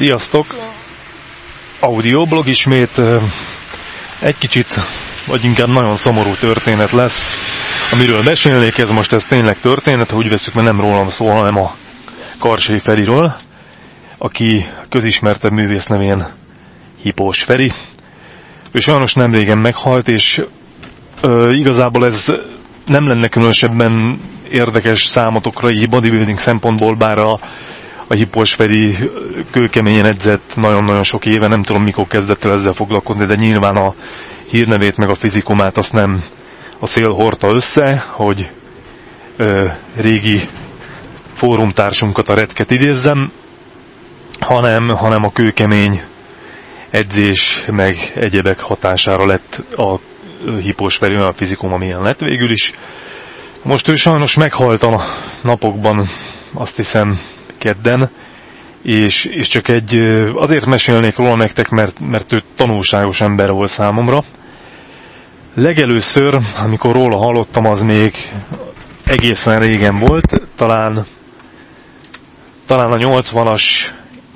Sziasztok! Audioblog ismét egy kicsit, vagy inkább nagyon szomorú történet lesz, amiről mesélnék, ez most ez tényleg történet, úgy veszük, mert nem rólam szól, hanem a Karsé Feriről, aki közismertebb művész nevén Hipós Feri. Ő sajnos nem régen meghalt, és ö, igazából ez nem lenne különösebben érdekes számotokra így bodybuilding szempontból, bár a a Hipos Feri kőkeményen edzett nagyon-nagyon sok éve, nem tudom mikor kezdett el ezzel foglalkozni, de nyilván a hírnevét meg a fizikumát azt nem a szél hordta össze, hogy ö, régi fórumtársunkat, a Redket idézzem, hanem, hanem a kőkemény edzés meg egyebek hatására lett a Hipos Feri olyan fizikum, amilyen lett végül is. Most ő sajnos meghalt a napokban, azt hiszem kedden, és, és csak egy, azért mesélnék róla nektek, mert, mert ő tanulságos ember volt számomra. Legelőször, amikor róla hallottam, az még egészen régen volt, talán, talán a 80-as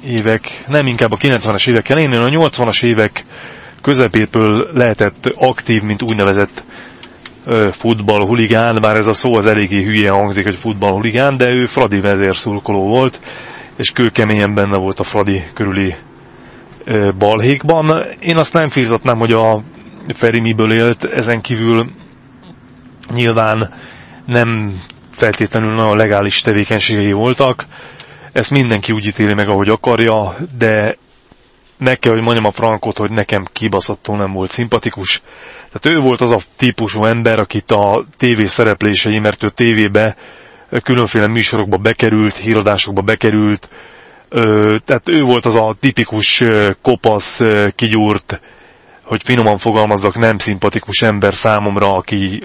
évek, nem inkább a 90-es évek elején, a 80-as évek közepétől lehetett aktív, mint úgynevezett futballhuligán, bár ez a szó az eléggé hülye hangzik, hogy futballhuligán, de ő Fradi vezérszurkoló volt, és kőkeményen benne volt a Fradi körüli balhékban. Én azt nem fizetném, hogy a Feri miből élt, ezen kívül nyilván nem feltétlenül a legális tevékenységei voltak. Ezt mindenki úgy ítéli meg, ahogy akarja, de meg kell, hogy mondjam a Frankot, hogy nekem kibaszottul nem volt szimpatikus. Tehát ő volt az a típusú ember, akit a tévé szereplései, mert ő tévébe különféle műsorokba bekerült, híradásokba bekerült, tehát ő volt az a tipikus kopasz, kigyúrt, hogy finoman fogalmazzak, nem szimpatikus ember számomra, aki,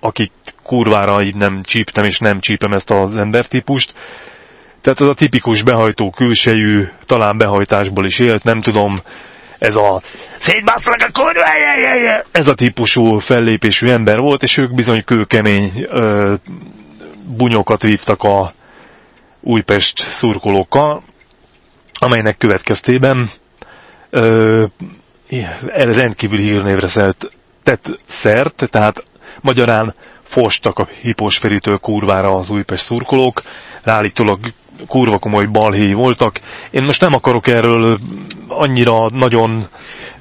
aki kurvára így nem csíptem, és nem csípem ezt az embertípust. Tehát az a tipikus behajtó külsejű, talán behajtásból is élt, nem tudom, ez a szétbaszlak a kurva, ez a típusú fellépésű ember volt, és ők bizony kőkemény ö, bunyokat vívtak a Újpest szurkolókkal, amelynek következtében ö, rendkívül hírnévre szert, tett szert, tehát magyarán fostak a Hipós kurvára az Újpest szurkolók, állítólag kurva komoly balhéi voltak. Én most nem akarok erről annyira nagyon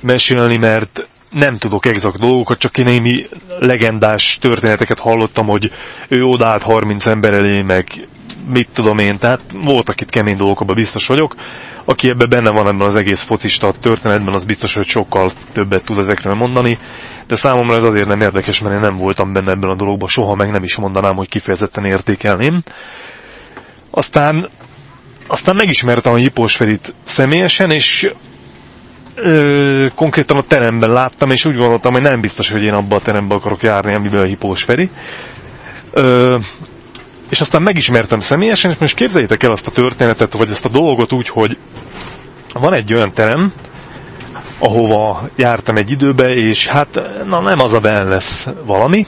mesélni, mert nem tudok exakt dolgokat, csak én némi legendás történeteket hallottam, hogy ő odállt 30 ember elé, meg mit tudom én, tehát voltak itt kemény dolgok, abban biztos vagyok. Aki ebben benne van ebben az egész focista történetben, az biztos, hogy sokkal többet tud ezekről mondani, de számomra ez azért nem érdekes, mert én nem voltam benne ebben a dologban, soha meg nem is mondanám, hogy kifejezetten értékelném. Aztán, aztán megismertem a Jipós Ferit személyesen, és ö, konkrétan a teremben láttam, és úgy gondoltam, hogy nem biztos, hogy én abba a terembe akarok járni, amiben a Hipós Feri. Ö, és aztán megismertem személyesen, és most képzeljétek el azt a történetet, vagy ezt a dolgot úgy, hogy van egy olyan terem, ahova jártam egy időbe, és hát na nem az a lesz valami,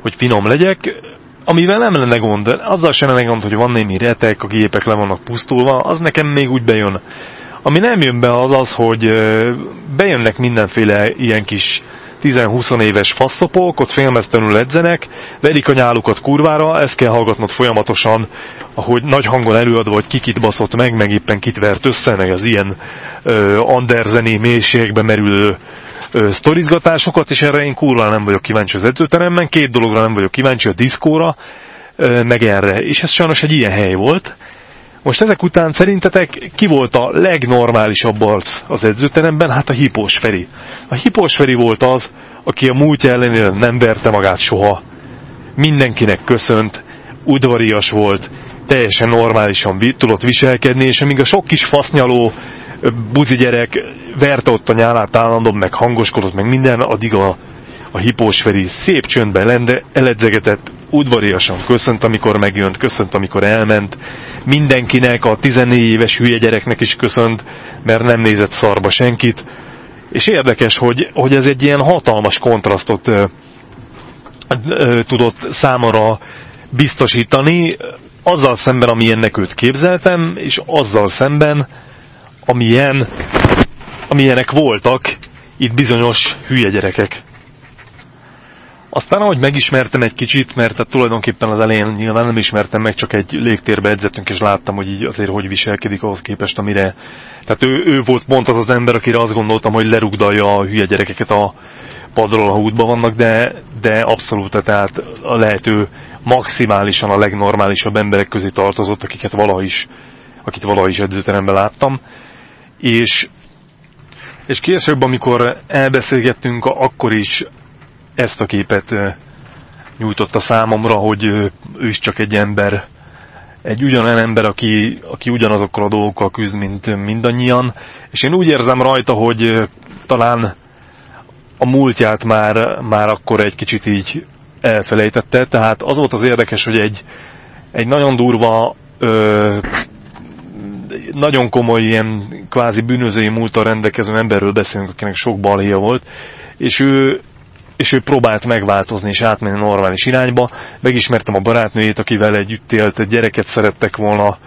hogy finom legyek, amivel nem lenne gond, azzal sem lenne gond, hogy van némi retek, a gépek le vannak pusztulva, az nekem még úgy bejön. Ami nem jön be az az, hogy bejönnek mindenféle ilyen kis 10-20 éves faszopok, ott félmeztenül edzenek, verik a nyálukat kurvára, ezt kell hallgatnod folyamatosan, ahogy nagy hangon előadva, hogy kikit baszott meg, meg éppen kit vert össze, meg az ilyen uh, anderzeni mélységbe merülő uh, sztorizgatásokat, és erre én kurva nem vagyok kíváncsi az edzőteremben, két dologra nem vagyok kíváncsi, a diszkóra, uh, meg erre. És ez sajnos egy ilyen hely volt, most ezek után szerintetek ki volt a legnormálisabb arc az edzőteremben? Hát a Hipós Feri. A Hipós Feri volt az, aki a múltja ellenére nem verte magát soha. Mindenkinek köszönt, udvarias volt, teljesen normálisan tudott viselkedni, és amíg a sok kis fasznyaló buzi gyerek verte ott a nyálát állandóan, meg hangoskodott, meg minden, addig a, a hipós Feri szép csöndben lende, eledzegetett, udvariasan köszönt, amikor megjött, köszönt, amikor elment, mindenkinek, a 14 éves hülye gyereknek is köszönt, mert nem nézett szarba senkit. És érdekes, hogy, hogy ez egy ilyen hatalmas kontrasztot ö, ö, tudott számomra biztosítani, azzal szemben, ami ennek őt képzeltem, és azzal szemben, amilyen, amilyenek voltak itt bizonyos hülye gyerekek. Aztán ahogy megismertem egy kicsit, mert hát tulajdonképpen az elején nyilván nem ismertem meg, csak egy légtérbe edzettünk, és láttam, hogy így azért hogy viselkedik ahhoz képest, amire... Tehát ő, ő volt pont az az ember, akire azt gondoltam, hogy lerugdalja a hülye gyerekeket a padról, ha útban vannak, de, de abszolút, tehát a lehető maximálisan a legnormálisabb emberek közé tartozott, akiket valaha is, akit valaha is edzőteremben láttam. És, és később, amikor elbeszélgettünk, akkor is ezt a képet nyújtotta számomra, hogy ő is csak egy ember, egy ugyanolyan ember, aki, aki ugyanazokkal a dolgokkal küzd, mint mindannyian, és én úgy érzem rajta, hogy talán a múltját már, már akkor egy kicsit így elfelejtette, tehát az volt az érdekes, hogy egy, egy nagyon durva, ö, nagyon komoly ilyen kvázi bűnözői múltal rendelkező emberről beszélünk, akinek sok balhéja volt, és ő, és ő próbált megváltozni és átmenni normális irányba. Megismertem a barátnőjét, akivel együtt élt, gyereket szerettek volna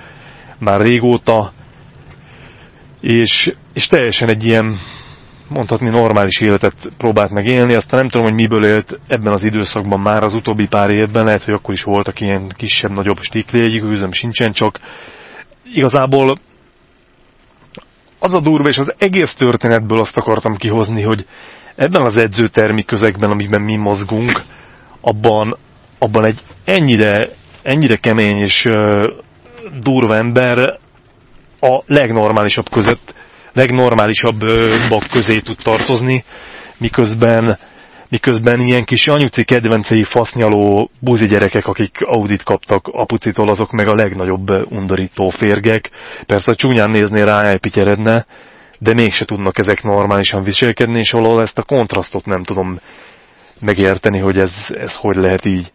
már régóta, és, és teljesen egy ilyen, mondhatni normális életet próbált meg élni, aztán nem tudom, hogy miből élt ebben az időszakban már az utóbbi pár évben, lehet, hogy akkor is voltak ilyen kisebb-nagyobb stikli, egyik sincsen, csak igazából az a durva, és az egész történetből azt akartam kihozni, hogy ebben az edzőtermi közegben, amiben mi mozgunk, abban, abban egy ennyire, ennyire kemény és uh, durva ember a legnormálisabb között, legnormálisabbak közé tud tartozni, miközben, miközben ilyen kis anyuci kedvencei fasznyaló buzi gyerekek, akik audit kaptak apucitól, azok meg a legnagyobb undorító férgek. Persze csúnyán nézné rá, elpityeredne, de mégse tudnak ezek normálisan viselkedni, és valahol ezt a kontrasztot nem tudom megérteni, hogy ez, ez hogy lehet így.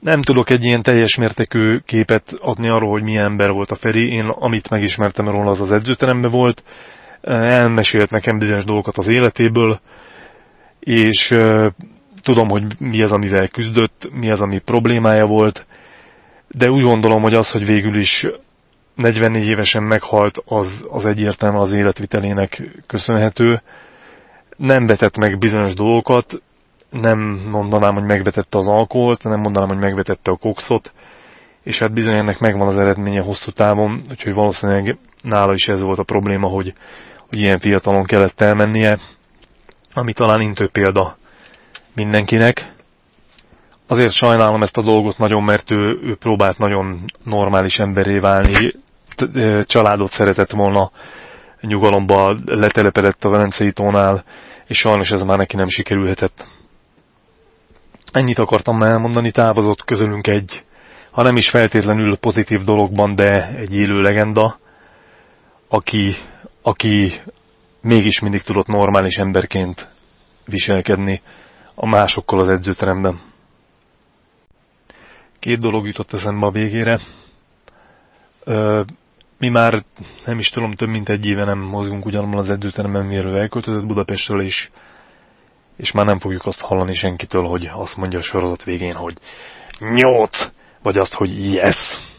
Nem tudok egy ilyen teljes mértékű képet adni arról, hogy milyen ember volt a Feri. Én amit megismertem róla, az az edzőteremben volt. Elmesélt nekem bizonyos dolgokat az életéből, és tudom, hogy mi az, amivel küzdött, mi az, ami problémája volt, de úgy gondolom, hogy az, hogy végül is 44 évesen meghalt, az, az egyértelműen az életvitelének köszönhető. Nem vetett meg bizonyos dolgokat, nem mondanám, hogy megvetette az alkoholt, nem mondanám, hogy megvetette a kokszot, és hát bizony ennek megvan az eredménye hosszú távon, úgyhogy valószínűleg nála is ez volt a probléma, hogy, hogy ilyen fiatalon kellett elmennie, ami talán intő példa mindenkinek. Azért sajnálom ezt a dolgot nagyon, mert ő, ő próbált nagyon normális emberé válni, családot szeretett volna nyugalomba, letelepedett a Velencei tónál, és sajnos ez már neki nem sikerülhetett. Ennyit akartam elmondani, távozott közülünk egy, ha nem is feltétlenül pozitív dologban, de egy élő legenda, aki, aki mégis mindig tudott normális emberként viselkedni a másokkal az edzőteremben. Két dolog jutott eszembe a végére. Mi már nem is tudom, több mint egy éve nem mozgunk ugyanabban az edzőteremben, miről elköltözött Budapestről is, és már nem fogjuk azt hallani senkitől, hogy azt mondja a sorozat végén, hogy nyolc, vagy azt, hogy yes.